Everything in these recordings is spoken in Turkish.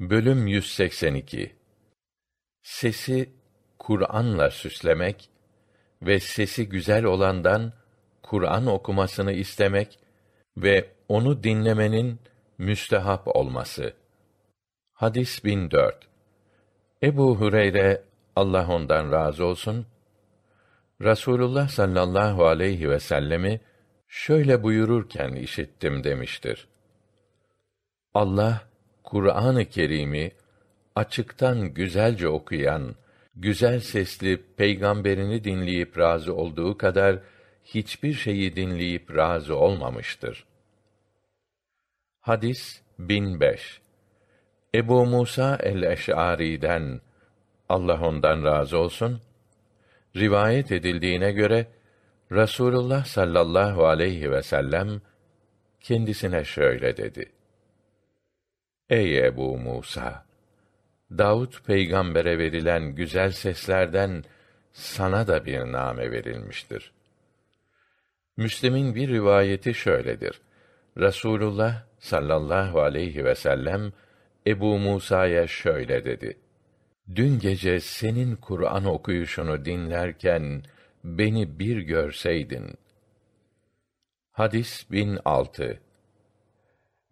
Bölüm 182 Sesi Kur'an'la süslemek ve sesi güzel olandan Kur'an okumasını istemek ve onu dinlemenin müstehap olması. Hadis 1004 Ebu Hureyre Allah ondan razı olsun Rasulullah sallallahu aleyhi ve sellemi şöyle buyururken işittim demiştir. Allah Kur'an-ı Kerim'i açıktan güzelce okuyan, güzel sesli peygamberini dinleyip razı olduğu kadar hiçbir şeyi dinleyip razı olmamıştır. Hadis 1005 Ebu Musa el-Eş'ari'den Allah ondan razı olsun. Rivayet edildiğine göre Rasulullah sallallahu aleyhi ve sellem kendisine şöyle dedi: Ey Ebu Musa! Davud peygambere verilen güzel seslerden sana da bir name verilmiştir. Müslim'in bir rivayeti şöyledir. Rasulullah sallallahu aleyhi ve sellem Ebu Musa'ya şöyle dedi: Dün gece senin Kur'an okuyuşunu dinlerken beni bir görseydin. Hadis 1006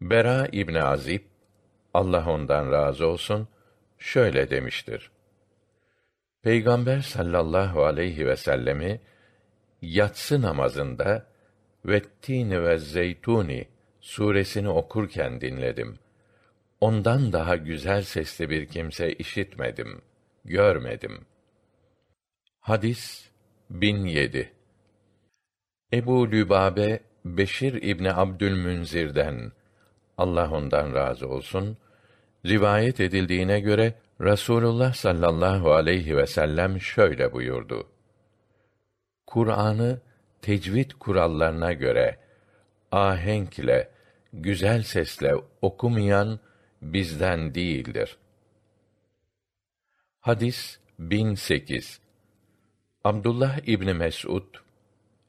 Bera İbn Azib Allah ondan razı olsun şöyle demiştir. Peygamber sallallahu aleyhi ve sellemi yatsı namazında ve tini ve zeytuni suresini okurken dinledim. Ondan daha güzel sesli bir kimse işitmedim, görmedim. Hadis 1007 Ebu Lübabe Beşir İbni Abdülmünzir'den Allah ondan razı olsun rivayet edildiğine göre Rasulullah sallallahu aleyhi ve sellem şöyle buyurdu. Kur'an'ı tecvid kurallarına göre ahenk güzel sesle okumayan bizden değildir. Hadis 1008 Abdullah İbni Mes'ud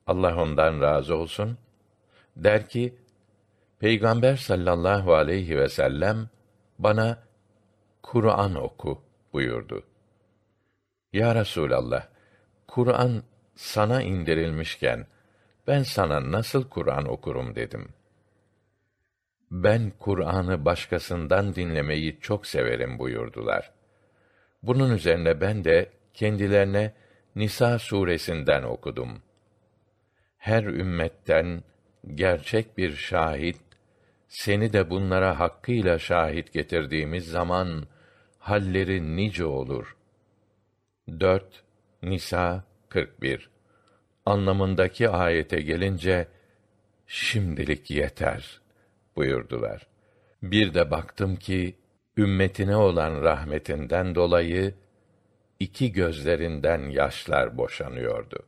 Allah ondan razı olsun der ki Peygamber sallallahu aleyhi ve sellem bana Kur'an oku buyurdu. Ya Resulallah, Kur'an sana indirilmişken ben sana nasıl Kur'an okurum dedim. Ben Kur'an'ı başkasından dinlemeyi çok severim buyurdular. Bunun üzerine ben de kendilerine Nisa suresinden okudum. Her ümmetten gerçek bir şahit seni de bunlara hakkıyla şahit getirdiğimiz zaman halleri nice olur. 4 Nisa 41 anlamındaki ayete gelince şimdilik yeter buyurdular. Bir de baktım ki ümmetine olan rahmetinden dolayı iki gözlerinden yaşlar boşanıyordu.